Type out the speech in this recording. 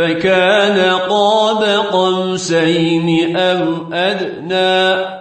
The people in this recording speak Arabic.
فكان قاب قوسين أو أدنى